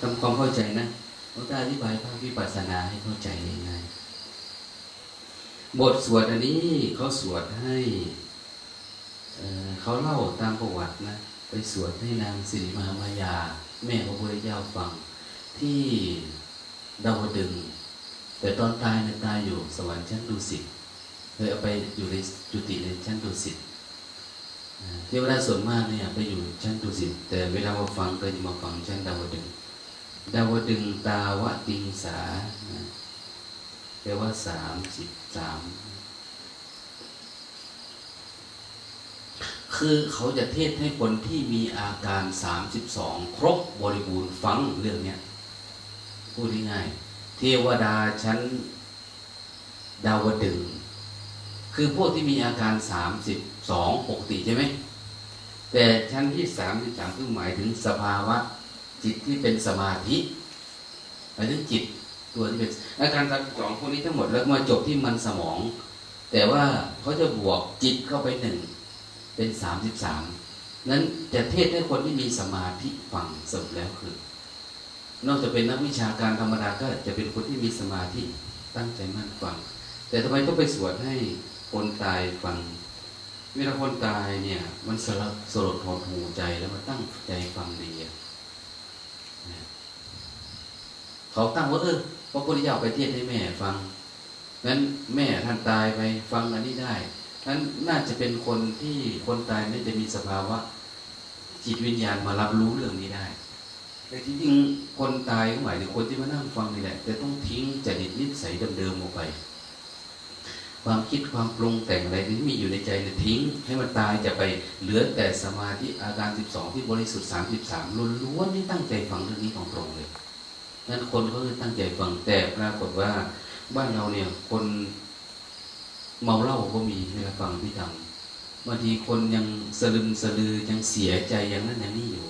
ทำความเข้าใจนะหลวงตาอธิบายภาควิปัสสนาให้เข้าใจง่ายๆบทสวดอันนี้เขาสวดให้เขาเล่าตามประวัตินะไปสวดให้นางสิริมหามายา แม่พระพุทธเจ้าฟัง ที่ดาวดึง แต่ตอนตายเนี่ยตายอยู่สวรรค์ชั้นดุสิตเลยเอาไปอยู่ในจุติในชั้นดุสิตเทวดาส่วนมากเนี่ยไปอยู่ชั้นดุสิตแต่เวลามาฟังก็จะมาฟังชั้นดาวดึง ดาวดึงตาวะติงสาแปลว่าสามสิบสามคือเขาจะเทศให้คนที่มีอาการสามสิบสองครบบริบูรณ์ฟังเรื่องเนี้ยพูดง่ายเทวดาชั้น ดาวดึง คือพวกที่มีอาการสามสิบสองปกติใช่ไหมแต่ชั้นที่สามที่สามคือหมายถึงสภาวะ จิตที่เป็นสมาธิหมายถึงจิตตัวที่เป็นอาการสามสองพวกนี้ทั้งหมดแล้วมาจบที่มันสมอง แต่ว่าเขาจะบวกจิตเข้าไปหนึ่งเป็นสามสิบสามนั้นจะเทศให้คนที่มีสมาธิฟังสรุปแล้วคือ นอกจากเป็นนักวิชาการธรรมดาก็จะเป็นคนที่มีสมาธิตั้งใจมั่นฟัง แต่ทำไมต้องไปสวดให้คนตายฟังเวลาคนตายเนี่ย มันสลดสลดหดหูใจแล้วมันตั้งใจฟังดี เขาตั้งว่าเออพระพุทธเจ้าไปเทศให้แม่ฟังนั้นแม่ท่านตายไปฟังอันนี้ได้นั้นน่าจะเป็นคนที่คนตายไม่จะมีสภาวะ จิตวิญญาณมารับรู้เรื่องนี้ได้แต่จริงๆคนตายก็หมายถึงคนที่มานั่งฟังนี่แหละ แต่ต้องทิ้งจริตนิสัยเดิมๆออกไป ความคิดความปรุงแต่งอะไรที่มีอยู่ในใจเนี่ยทิ้ง ให้มันตายจะไปเหลือแต่สมาธิอาการ 12 ที่บริสุทธิ์ 33ล้วนๆที่ตั้งใจฟังเรื่องนี้ของตรงเลยนั้นคนก็คือตั้งใจฟังแต่ปรากฏว่า บ้านเราเนี่ยคนเมาเหล้าก็มีเวลาฟังพิธรรมบางทีคนยังสลึมสลือยังเสียใจย่างนั้นย่างนี้อยู่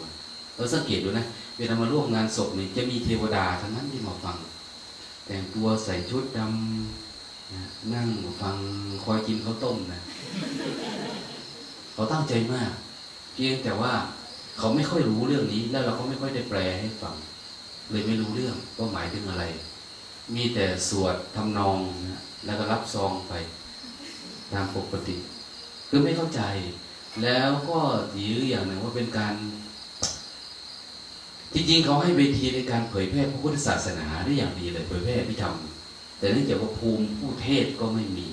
เราสังเกตดูนะเวลามาร่วมงานศพนี่จะมีเทวดาทั้งนั้นที่มาฟัง แต่งตัวใส่ชุดดำ นั่งฟังคอยกินข้าวต้มนะเขาตั้งใจมาก เพียงแต่ว่าเขาไม่ค่อยรู้เรื่องนี้ แล้วเราก็ไม่ค่อยได้แปลให้ฟัง เลยไม่รู้เรื่องว่าหมายถึงอะไร มีแต่สวดทำนองนะแล้วก็รับซองไป ตามปกติ คือไม่เข้าใจ แล้วก็ถืออย่างหนึ่งว่าเป็นการจริงๆเขาให้เวทีในการเผยแพร่พระพุทธศาสนาได้อย่างดีเลยเผยแพร่พิธรรม แต่เนื่องจากว่าภูมิผู้เทศก็ไม่มี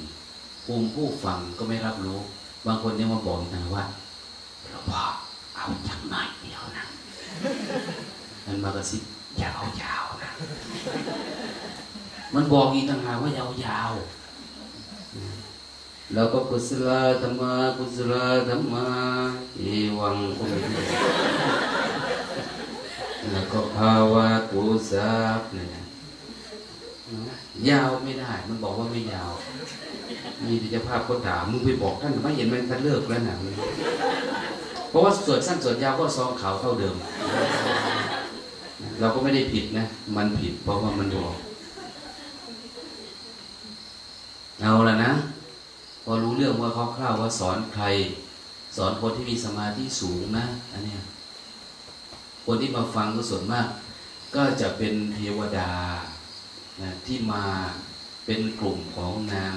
ภูมิผู้ฟังก็ไม่รับรู้ บางคนยังมาบอกนะว่าหลวงพ่อเอาจังหน่อยเดียวนะมันมากระซิบอย่าเอายาวนะมันบอกอีกต่างหากว่ายาวยาวแล้วก็กุศลธรรมะกุศลธรรมะเอวังก็ไม่แล้วก็ภาวะกุศลเนี่ย ยาวไม่ได้ มันบอกว่าไม่ยาว มีแต่จภาพก็ถามมึงไปบอกท่านไม่เห็นมันท่านเลิกแล้วนะเพราะว่าส่วนสั้นส่วนยาวก็ซองขาวเท่าเดิม เราก็ไม่ได้ผิดนะ มันผิดเพราะว่ามันบอกเอาละนะ พอรู้เรื่องว่าคร่าวๆว่าสอนใคร สอนคนที่มีสมาธิสูงนะอันนี้คนที่มาฟังก็ส่วนมาก ก็จะเป็นเทวดา นะที่มาเป็นกลุ่มของนาง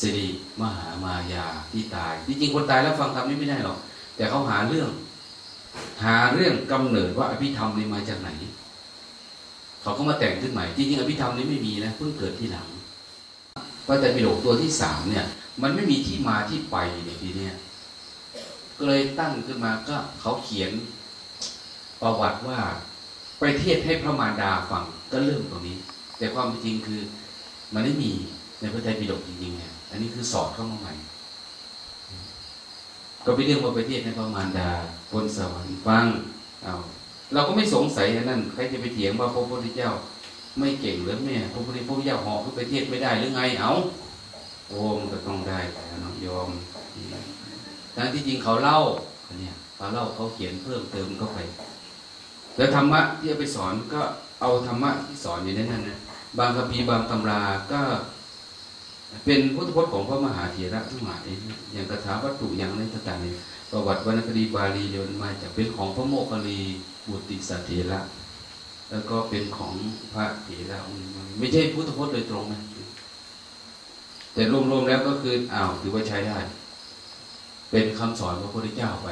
สิริมหามายาที่ตาย จริงๆคนตายแล้วฟังธรรมนี่ไม่ได้หรอก แต่เขาหาเรื่อง หาเรื่องกำเนิดว่าอภิธรรมนี่มาจากไหน เขาก็มาแต่งขึ้นใหม่ จริงๆอภิธรรมนี่ไม่มีนะเพิ่งเกิดที่หลังพระไตรปิฎกตัวที่สามเนี่ย มันไม่มีที่มาที่ไปในทีเนี้ยก็เลยตั้งขึ้นมาก็เขาเขียนประวัติว่าไปเทศให้พระมารดาฟังก็เริ่มตรงนี้ แต่ความจริงคือ มันไม่มีในพระไตรปิฎกจริงๆเนี่ยอันนี้คือสอดเข้ามาใหม่ ก็ไปเรื่องว่าไปเทศให้พระมารดาบนสวรรค์ฟังเอาเราก็ไม่สงสัยนั่นใครจะไปเถียงว่าพระพุทธเจ้า ไม่เก่งหรือไม่พระพุทธเจ้าเหาะไปเทศไม่ได้หรือไงเอาโอ้มันก็ต้องได้แล้วน้องยอมทั้งที่จริงเขาเล่าเนี่ยเขาเล่าเขาเขียนเพิ่มเติมเข้าไป แล้วธรรมะที่เอาไปสอนก็เอาธรรมะที่สอนอยู่ในนั้นนะ บางคัมภีร์บางตำราก็ เป็นพุทธพจน์ของพระมหาเถระทั้งหลายอย่างคาถาวัตถุอย่างไรต่างๆประวัติวรรณคดีบาลีเรียนมาจากเป็นของพระโมคคัลีบุติสัตเถระแล้วก็เป็นของพระเถระองค์ไม่ใช่พุทธพจน์โดยตรงนะแต่รวมๆแล้วก็คืออ้าวถือว่าใช้ได้ เป็นคำสอนของพระพุทธเจ้าไป